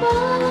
Bye.